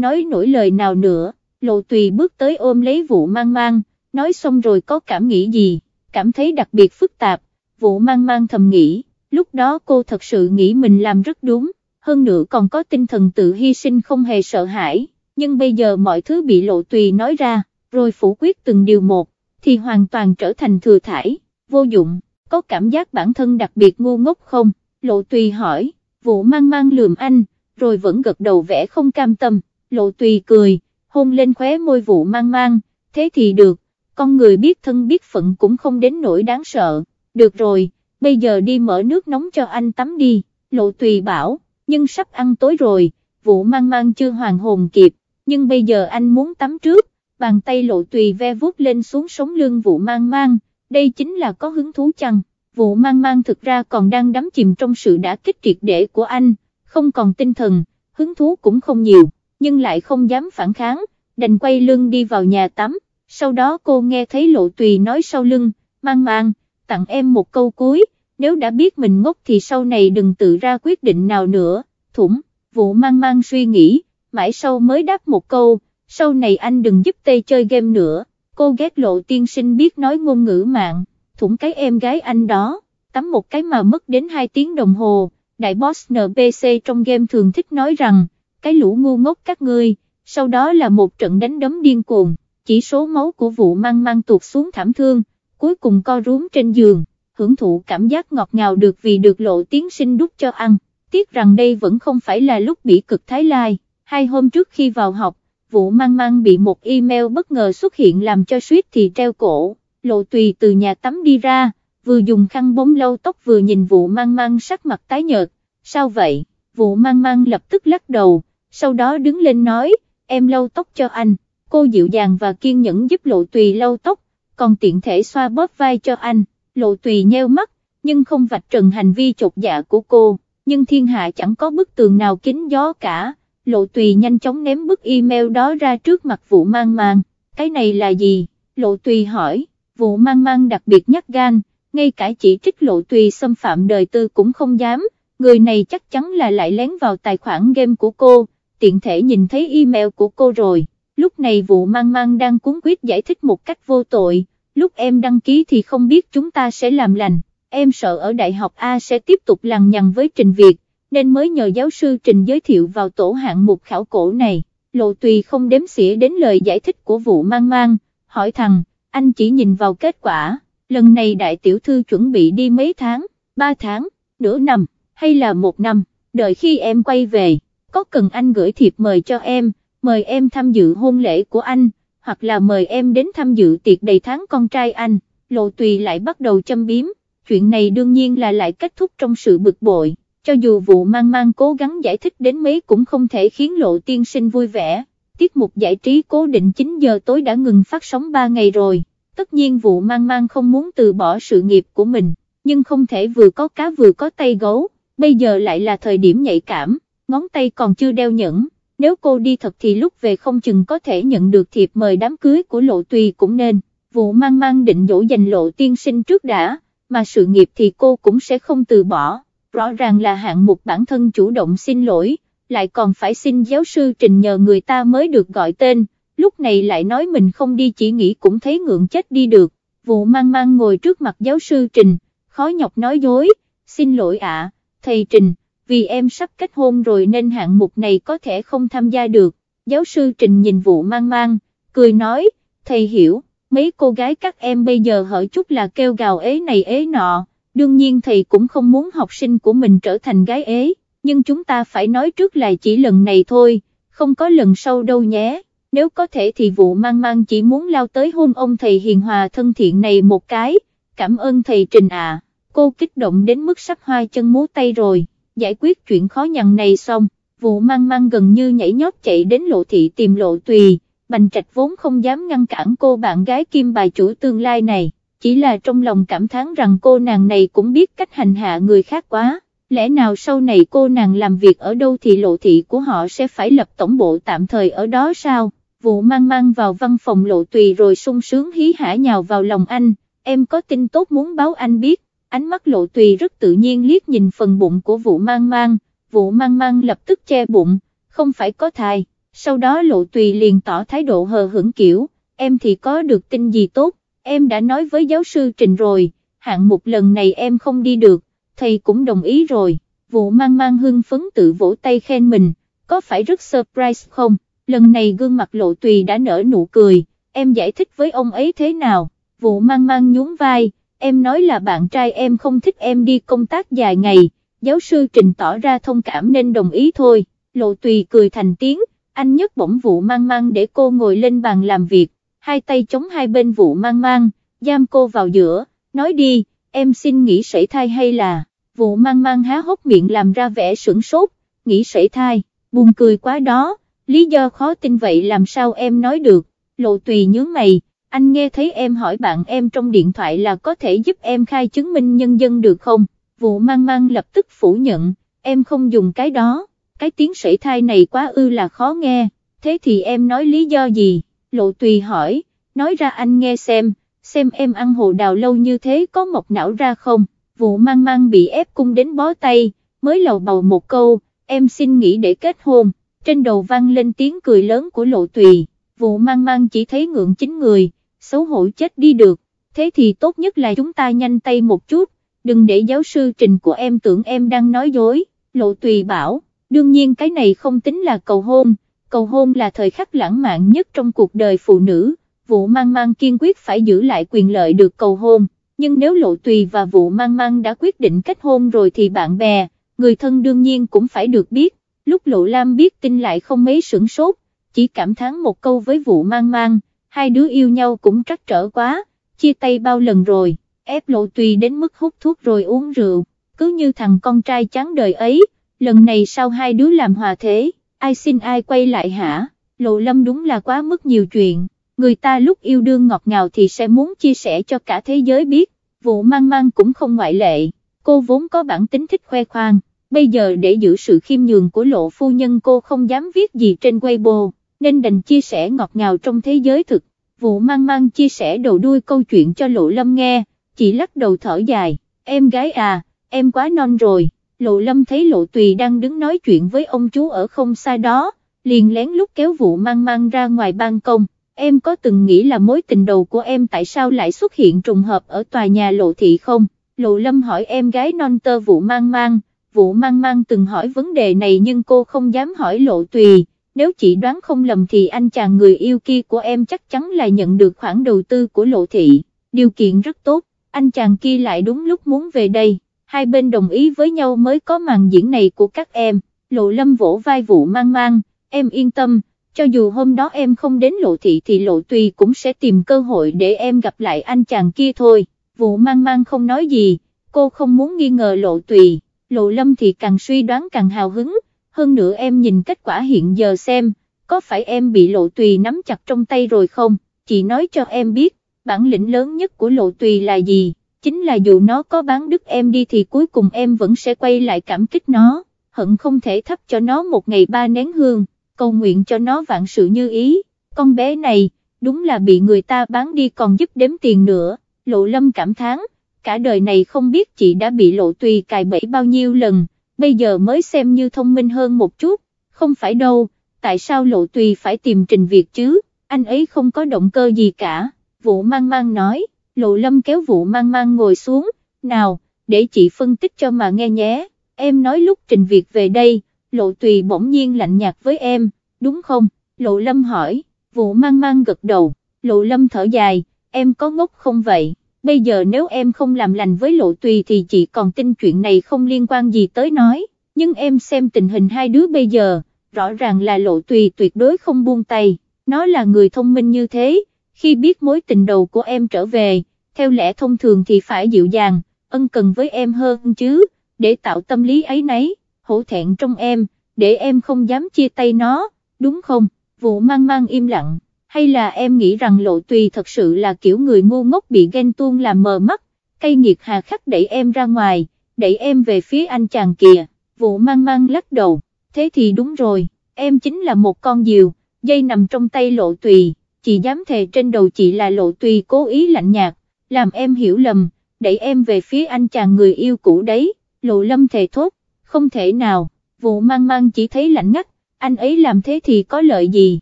nói nổi lời nào nữa, lộ tùy bước tới ôm lấy vụ mang mang, nói xong rồi có cảm nghĩ gì, cảm thấy đặc biệt phức tạp, vụ mang mang thầm nghĩ, lúc đó cô thật sự nghĩ mình làm rất đúng, hơn nữa còn có tinh thần tự hy sinh không hề sợ hãi, nhưng bây giờ mọi thứ bị lộ tùy nói ra, rồi phủ quyết từng điều một, thì hoàn toàn trở thành thừa thải, vô dụng, có cảm giác bản thân đặc biệt ngu ngốc không, lộ tùy hỏi, vụ mang mang lườm anh, rồi vẫn gật đầu vẽ không cam tâm, lộ tùy cười, hôn lên khóe môi vụ mang mang, thế thì được, con người biết thân biết phận cũng không đến nỗi đáng sợ, được rồi, bây giờ đi mở nước nóng cho anh tắm đi, lộ tùy bảo, nhưng sắp ăn tối rồi, vụ mang mang chưa hoàn hồn kịp, nhưng bây giờ anh muốn tắm trước, bàn tay lộ tùy ve vuốt lên xuống sống lưng vụ mang mang, đây chính là có hứng thú chăng, vụ mang mang thực ra còn đang đắm chìm trong sự đã kích triệt để của anh, không còn tinh thần, hứng thú cũng không nhiều, nhưng lại không dám phản kháng, đành quay lưng đi vào nhà tắm, sau đó cô nghe thấy lộ tùy nói sau lưng, mang mang, tặng em một câu cuối, nếu đã biết mình ngốc thì sau này đừng tự ra quyết định nào nữa, thủng, vụ mang mang suy nghĩ, mãi sau mới đáp một câu, sau này anh đừng giúp tê chơi game nữa, cô ghét lộ tiên sinh biết nói ngôn ngữ mạng, thủng cái em gái anh đó, tắm một cái mà mất đến 2 tiếng đồng hồ, đại boss NPC trong game thường thích nói rằng, cái lũ ngu ngốc các ngươi, sau đó là một trận đánh đấm điên cuồng, chỉ số máu của vụ mang mang tuột xuống thảm thương, cuối cùng co rúm trên giường, hưởng thụ cảm giác ngọt ngào được vì được lộ tiến sinh đút cho ăn, tiếc rằng đây vẫn không phải là lúc bị cực Thái Lai, hai hôm trước khi vào học, vụ mang mang bị một email bất ngờ xuất hiện làm cho suýt thì treo cổ, lộ tùy từ nhà tắm đi ra, vừa dùng khăn bóng lâu tóc vừa nhìn vụ mang mang sắc mặt tái nhợt, sao vậy, vụ mang mang lập tức lắc đầu, sau đó đứng lên nói, em lâu tóc cho anh, cô dịu dàng và kiên nhẫn giúp lộ tùy lâu tóc, còn tiện thể xoa bóp vai cho anh, lộ tùy nheo mắt, nhưng không vạch trần hành vi chột dạ của cô, nhưng thiên hạ chẳng có bức tường nào kín gió cả, lộ tùy nhanh chóng ném bức email đó ra trước mặt vụ mang mang, cái này là gì, lộ tùy hỏi, vụ mang mang đặc biệt nhắc gan, ngay cả chỉ trích lộ tùy xâm phạm đời tư cũng không dám, người này chắc chắn là lại lén vào tài khoản game của cô, tiện thể nhìn thấy email của cô rồi, lúc này vụ mang mang đang cuốn quyết giải thích một cách vô tội, lúc em đăng ký thì không biết chúng ta sẽ làm lành, em sợ ở đại học A sẽ tiếp tục lằng nhằng với Trình Việt, nên mới nhờ giáo sư Trình giới thiệu vào tổ hạng mục khảo cổ này, lộ tùy không đếm xỉa đến lời giải thích của vụ mang mang, hỏi thằng, anh chỉ nhìn vào kết quả, lần này đại tiểu thư chuẩn bị đi mấy tháng, ba tháng, nửa năm, hay là một năm, đợi khi em quay về, có cần anh gửi thiệp mời cho em, mời em tham dự hôn lễ của anh, hoặc là mời em đến tham dự tiệc đầy tháng con trai anh, lộ tùy lại bắt đầu châm biếm, chuyện này đương nhiên là lại kết thúc trong sự bực bội, cho dù vụ mang mang cố gắng giải thích đến mấy cũng không thể khiến lộ tiên sinh vui vẻ, tiết mục giải trí cố định 9 giờ tối đã ngừng phát sóng 3 ngày rồi, tất nhiên vụ mang mang không muốn từ bỏ sự nghiệp của mình, nhưng không thể vừa có cá vừa có tay gấu, bây giờ lại là thời điểm nhạy cảm, ngón tay còn chưa đeo nhẫn nếu cô đi thật thì lúc về không chừng có thể nhận được thiệp mời đám cưới của lộ tùy cũng nên, vụ mang mang định dỗ dành lộ tiên sinh trước đã, mà sự nghiệp thì cô cũng sẽ không từ bỏ, rõ ràng là hạng mục bản thân chủ động xin lỗi, lại còn phải xin giáo sư trình nhờ người ta mới được gọi tên, lúc này lại nói mình không đi chỉ nghĩ cũng thấy ngượng chết đi được, vụ mang mang ngồi trước mặt giáo sư trình, khó nhọc nói dối, xin lỗi ạ, thầy trình vì em sắp kết hôn rồi nên hạng mục này có thể không tham gia được, giáo sư Trình nhìn vụ mang mang, cười nói, thầy hiểu, mấy cô gái các em bây giờ hở chút là kêu gào ế này ế nọ, đương nhiên thầy cũng không muốn học sinh của mình trở thành gái ế, nhưng chúng ta phải nói trước là chỉ lần này thôi, không có lần sau đâu nhé, nếu có thể thì vụ mang mang chỉ muốn lao tới hôn ông thầy hiền hòa thân thiện này một cái, cảm ơn thầy Trình à, cô kích động đến mức sắp hoa chân múa tay rồi giải quyết chuyện khó nhằn này xong, vụ mang mang gần như nhảy nhót chạy đến lộ thị tìm lộ tùy, bành trạch vốn không dám ngăn cản cô bạn gái kim bài chủ tương lai này, chỉ là trong lòng cảm thán rằng cô nàng này cũng biết cách hành hạ người khác quá, lẽ nào sau này cô nàng làm việc ở đâu thì lộ thị của họ sẽ phải lập tổng bộ tạm thời ở đó sao, vụ mang mang vào văn phòng lộ tùy rồi sung sướng hí hả nhào vào lòng anh, em có tin tốt muốn báo anh biết, ánh mắt lộ tùy rất tự nhiên liếc nhìn phần bụng của vụ mang mang, vụ mang mang lập tức che bụng, không phải có thai, sau đó lộ tùy liền tỏ thái độ hờ hững kiểu, em thì có được tin gì tốt, em đã nói với giáo sư Trình rồi, hạng một lần này em không đi được, thầy cũng đồng ý rồi, vụ mang mang hưng phấn tự vỗ tay khen mình, có phải rất surprise không, lần này gương mặt lộ tùy đã nở nụ cười, em giải thích với ông ấy thế nào, vụ mang mang nhún vai, em nói là bạn trai em không thích em đi công tác dài ngày, giáo sư Trình tỏ ra thông cảm nên đồng ý thôi, lộ tùy cười thành tiếng, anh nhấc bổng vụ mang mang để cô ngồi lên bàn làm việc, hai tay chống hai bên vụ mang mang, giam cô vào giữa, nói đi, em xin nghỉ sảy thai hay là, vụ mang mang há hốc miệng làm ra vẻ sửng sốt, nghỉ sảy thai, buồn cười quá đó, lý do khó tin vậy làm sao em nói được, lộ tùy nhướng mày, anh nghe thấy em hỏi bạn em trong điện thoại là có thể giúp em khai chứng minh nhân dân được không, vụ mang mang lập tức phủ nhận, em không dùng cái đó, cái tiếng sảy thai này quá ư là khó nghe, thế thì em nói lý do gì, lộ tùy hỏi, nói ra anh nghe xem, xem em ăn hồ đào lâu như thế có mọc não ra không, vụ mang mang bị ép cung đến bó tay, mới lầu bầu một câu, em xin nghỉ để kết hôn, trên đầu vang lên tiếng cười lớn của lộ tùy, vụ mang mang chỉ thấy ngượng chính người, xấu hổ chết đi được, thế thì tốt nhất là chúng ta nhanh tay một chút, đừng để giáo sư trình của em tưởng em đang nói dối, lộ tùy bảo, đương nhiên cái này không tính là cầu hôn, cầu hôn là thời khắc lãng mạn nhất trong cuộc đời phụ nữ, vụ mang mang kiên quyết phải giữ lại quyền lợi được cầu hôn, nhưng nếu lộ tùy và vụ mang mang đã quyết định kết hôn rồi thì bạn bè, người thân đương nhiên cũng phải được biết, lúc lộ lam biết tin lại không mấy sửng sốt, chỉ cảm thán một câu với vụ mang mang, hai đứa yêu nhau cũng trắc trở quá, chia tay bao lần rồi, ép lộ tùy đến mức hút thuốc rồi uống rượu, cứ như thằng con trai chán đời ấy, lần này sao hai đứa làm hòa thế, ai xin ai quay lại hả, lộ lâm đúng là quá mức nhiều chuyện, người ta lúc yêu đương ngọt ngào thì sẽ muốn chia sẻ cho cả thế giới biết, vụ mang mang cũng không ngoại lệ, cô vốn có bản tính thích khoe khoang, bây giờ để giữ sự khiêm nhường của lộ phu nhân cô không dám viết gì trên Weibo nên đành chia sẻ ngọt ngào trong thế giới thực, vụ mang mang chia sẻ đầu đuôi câu chuyện cho Lộ Lâm nghe, chỉ lắc đầu thở dài, em gái à, em quá non rồi, Lộ Lâm thấy Lộ Tùy đang đứng nói chuyện với ông chú ở không xa đó, liền lén lút kéo vụ mang mang ra ngoài ban công, em có từng nghĩ là mối tình đầu của em tại sao lại xuất hiện trùng hợp ở tòa nhà Lộ Thị không? Lộ Lâm hỏi em gái non tơ vụ mang mang, vụ mang mang từng hỏi vấn đề này nhưng cô không dám hỏi Lộ Tùy nếu chị đoán không lầm thì anh chàng người yêu kia của em chắc chắn là nhận được khoản đầu tư của lộ thị, điều kiện rất tốt, anh chàng kia lại đúng lúc muốn về đây, hai bên đồng ý với nhau mới có màn diễn này của các em, lộ lâm vỗ vai vụ mang mang, em yên tâm, cho dù hôm đó em không đến lộ thị thì lộ tùy cũng sẽ tìm cơ hội để em gặp lại anh chàng kia thôi, vụ mang mang không nói gì, cô không muốn nghi ngờ lộ tùy, lộ lâm thì càng suy đoán càng hào hứng, hơn nữa em nhìn kết quả hiện giờ xem, có phải em bị lộ tùy nắm chặt trong tay rồi không, chị nói cho em biết, bản lĩnh lớn nhất của lộ tùy là gì, chính là dù nó có bán đứt em đi thì cuối cùng em vẫn sẽ quay lại cảm kích nó, hận không thể thắp cho nó một ngày ba nén hương, cầu nguyện cho nó vạn sự như ý, con bé này, đúng là bị người ta bán đi còn giúp đếm tiền nữa, lộ lâm cảm thán, cả đời này không biết chị đã bị lộ tùy cài bẫy bao nhiêu lần bây giờ mới xem như thông minh hơn một chút, không phải đâu, tại sao lộ tùy phải tìm trình việc chứ, anh ấy không có động cơ gì cả, vụ mang mang nói, lộ lâm kéo vụ mang mang ngồi xuống, nào, để chị phân tích cho mà nghe nhé, em nói lúc trình việc về đây, lộ tùy bỗng nhiên lạnh nhạt với em, đúng không, lộ lâm hỏi, vụ mang mang gật đầu, lộ lâm thở dài, em có ngốc không vậy? Bây giờ nếu em không làm lành với lộ tùy thì chị còn tin chuyện này không liên quan gì tới nói, nhưng em xem tình hình hai đứa bây giờ, rõ ràng là lộ tùy tuyệt đối không buông tay, nó là người thông minh như thế, khi biết mối tình đầu của em trở về, theo lẽ thông thường thì phải dịu dàng, ân cần với em hơn chứ, để tạo tâm lý ấy nấy, hổ thẹn trong em, để em không dám chia tay nó, đúng không, vụ mang mang im lặng hay là em nghĩ rằng lộ tùy thật sự là kiểu người ngu ngốc bị ghen tuông làm mờ mắt, cây nghiệt hà khắc đẩy em ra ngoài, đẩy em về phía anh chàng kìa, vụ mang mang lắc đầu, thế thì đúng rồi, em chính là một con diều, dây nằm trong tay lộ tùy, chị dám thề trên đầu chị là lộ tùy cố ý lạnh nhạt, làm em hiểu lầm, đẩy em về phía anh chàng người yêu cũ đấy, lộ lâm thề thốt, không thể nào, vụ mang mang chỉ thấy lạnh ngắt, anh ấy làm thế thì có lợi gì,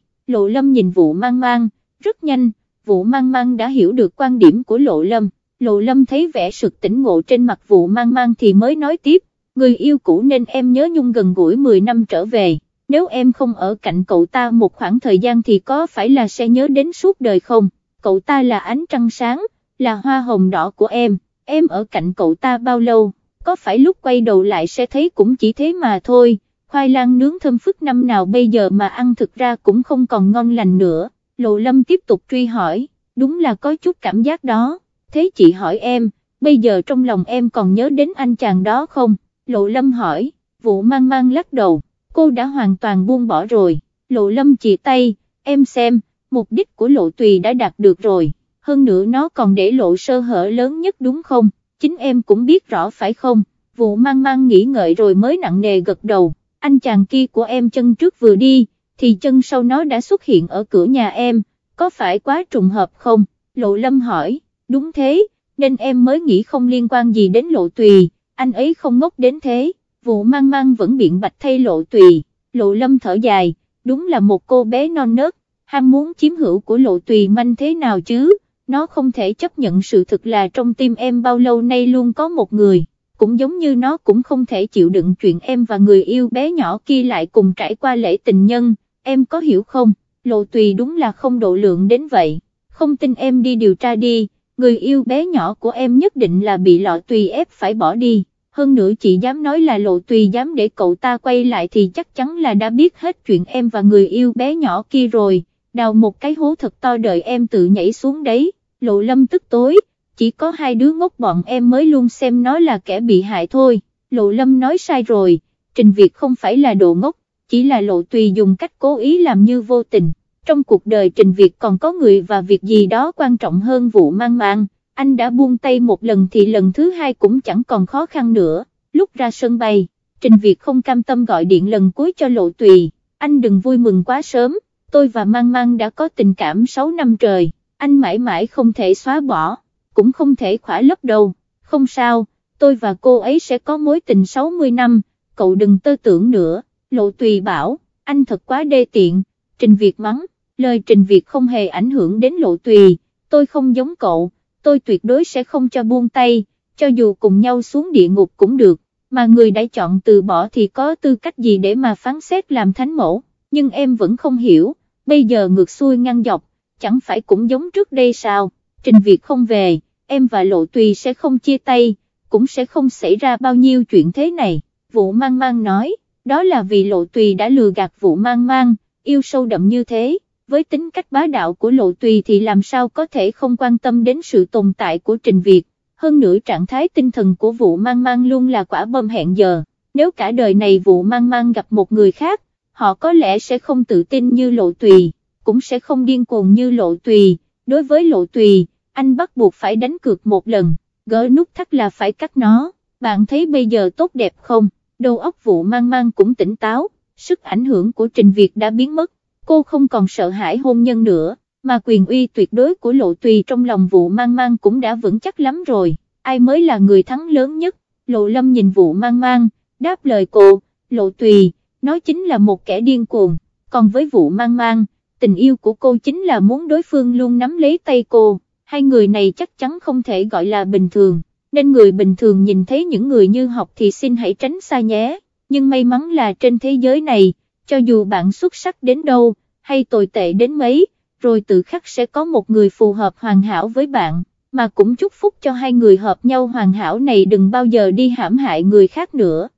lộ lâm nhìn vụ mang mang, rất nhanh, vụ mang mang đã hiểu được quan điểm của lộ lâm, lộ lâm thấy vẻ sực tỉnh ngộ trên mặt vụ mang mang thì mới nói tiếp, người yêu cũ nên em nhớ nhung gần gũi 10 năm trở về, nếu em không ở cạnh cậu ta một khoảng thời gian thì có phải là sẽ nhớ đến suốt đời không, cậu ta là ánh trăng sáng, là hoa hồng đỏ của em, em ở cạnh cậu ta bao lâu, có phải lúc quay đầu lại sẽ thấy cũng chỉ thế mà thôi, khoai lang nướng thơm phức năm nào bây giờ mà ăn thực ra cũng không còn ngon lành nữa, lộ lâm tiếp tục truy hỏi, đúng là có chút cảm giác đó, thế chị hỏi em, bây giờ trong lòng em còn nhớ đến anh chàng đó không, lộ lâm hỏi, vụ mang mang lắc đầu, cô đã hoàn toàn buông bỏ rồi, lộ lâm chỉ tay, em xem, mục đích của lộ tùy đã đạt được rồi. Hơn nữa nó còn để lộ sơ hở lớn nhất đúng không, chính em cũng biết rõ phải không, vụ mang mang nghĩ ngợi rồi mới nặng nề gật đầu, anh chàng kia của em chân trước vừa đi, thì chân sau nó đã xuất hiện ở cửa nhà em, có phải quá trùng hợp không, lộ lâm hỏi, đúng thế, nên em mới nghĩ không liên quan gì đến lộ tùy, anh ấy không ngốc đến thế, vụ mang mang vẫn biện bạch thay lộ tùy, lộ lâm thở dài, đúng là một cô bé non nớt, ham muốn chiếm hữu của lộ tùy manh thế nào chứ, nó không thể chấp nhận sự thực là trong tim em bao lâu nay luôn có một người, cũng giống như nó cũng không thể chịu đựng chuyện em và người yêu bé nhỏ kia lại cùng trải qua lễ tình nhân, em có hiểu không, lộ tùy đúng là không độ lượng đến vậy, không tin em đi điều tra đi, người yêu bé nhỏ của em nhất định là bị lọ tùy ép phải bỏ đi. Hơn nữa chị dám nói là lộ tùy dám để cậu ta quay lại thì chắc chắn là đã biết hết chuyện em và người yêu bé nhỏ kia rồi, đào một cái hố thật to đợi em tự nhảy xuống đấy, lộ lâm tức tối, chỉ có hai đứa ngốc bọn em mới luôn xem nó là kẻ bị hại thôi, lộ lâm nói sai rồi, Trình Việt không phải là đồ ngốc, chỉ là lộ tùy dùng cách cố ý làm như vô tình, trong cuộc đời Trình Việt còn có người và việc gì đó quan trọng hơn vụ mang mang, anh đã buông tay một lần thì lần thứ hai cũng chẳng còn khó khăn nữa, lúc ra sân bay, Trình Việt không cam tâm gọi điện lần cuối cho lộ tùy, anh đừng vui mừng quá sớm, tôi và mang mang đã có tình cảm 6 năm trời anh mãi mãi không thể xóa bỏ, cũng không thể khỏa lấp đầu, không sao, tôi và cô ấy sẽ có mối tình 60 năm, cậu đừng tơ tưởng nữa, lộ tùy bảo, anh thật quá đê tiện, Trình Việt mắng, lời Trình Việt không hề ảnh hưởng đến lộ tùy, tôi không giống cậu, tôi tuyệt đối sẽ không cho buông tay, cho dù cùng nhau xuống địa ngục cũng được, mà người đã chọn từ bỏ thì có tư cách gì để mà phán xét làm thánh mẫu, nhưng em vẫn không hiểu, bây giờ ngược xuôi ngăn dọc, chẳng phải cũng giống trước đây sao, trình Việt không về, em và lộ tùy sẽ không chia tay, cũng sẽ không xảy ra bao nhiêu chuyện thế này, vụ mang mang nói, đó là vì lộ tùy đã lừa gạt vụ mang mang, yêu sâu đậm như thế, với tính cách bá đạo của lộ tùy thì làm sao có thể không quan tâm đến sự tồn tại của trình việt, hơn nữa trạng thái tinh thần của vụ mang mang luôn là quả bom hẹn giờ, nếu cả đời này vụ mang mang gặp một người khác, họ có lẽ sẽ không tự tin như lộ tùy cũng sẽ không điên cuồng như lộ tùy, đối với lộ tùy, anh bắt buộc phải đánh cược một lần, gỡ nút thắt là phải cắt nó, bạn thấy bây giờ tốt đẹp không, đầu óc vụ mang mang cũng tỉnh táo, sức ảnh hưởng của Trình Việt đã biến mất, cô không còn sợ hãi hôn nhân nữa, mà quyền uy tuyệt đối của lộ tùy trong lòng vụ mang mang cũng đã vững chắc lắm rồi, ai mới là người thắng lớn nhất, lộ lâm nhìn vụ mang mang, đáp lời cô, lộ tùy, nói chính là một kẻ điên cuồng, còn với vụ mang mang, tình yêu của cô chính là muốn đối phương luôn nắm lấy tay cô, hai người này chắc chắn không thể gọi là bình thường, nên người bình thường nhìn thấy những người như học thì xin hãy tránh xa nhé, nhưng may mắn là trên thế giới này, cho dù bạn xuất sắc đến đâu, hay tồi tệ đến mấy, rồi tự khắc sẽ có một người phù hợp hoàn hảo với bạn, mà cũng chúc phúc cho hai người hợp nhau hoàn hảo này đừng bao giờ đi hãm hại người khác nữa.